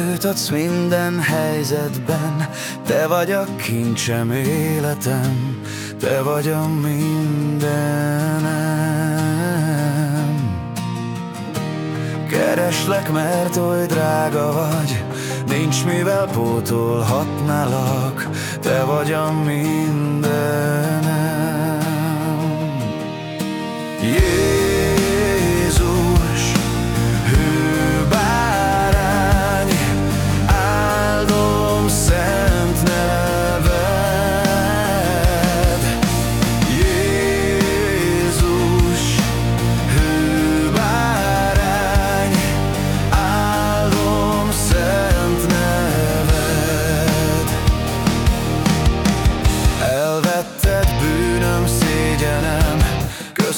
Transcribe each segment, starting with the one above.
Láthatsz minden helyzetben, te vagy a kincsem életem, te vagy a mindenem. Kereslek, mert oly drága vagy, nincs mivel pótolhatnálak, te vagy a mindenem.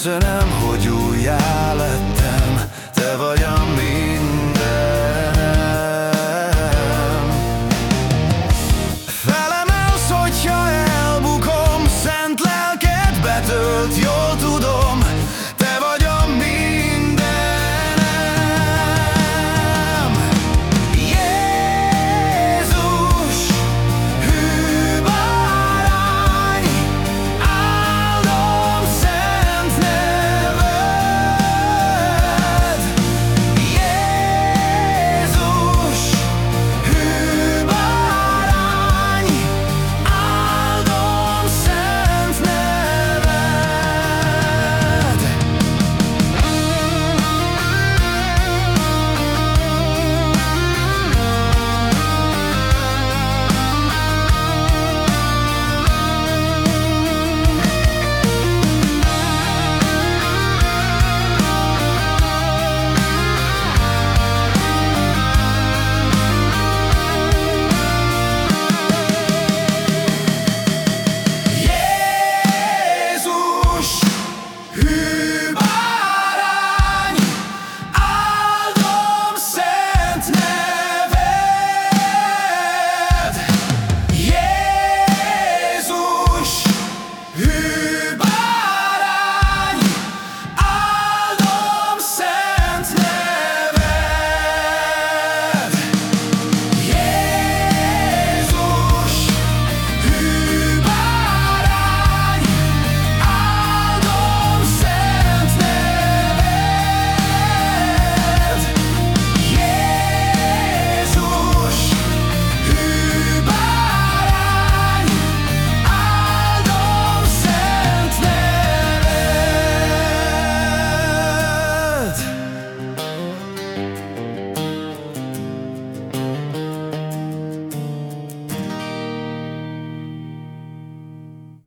Köszönöm, hogy újjá lettem, te vagy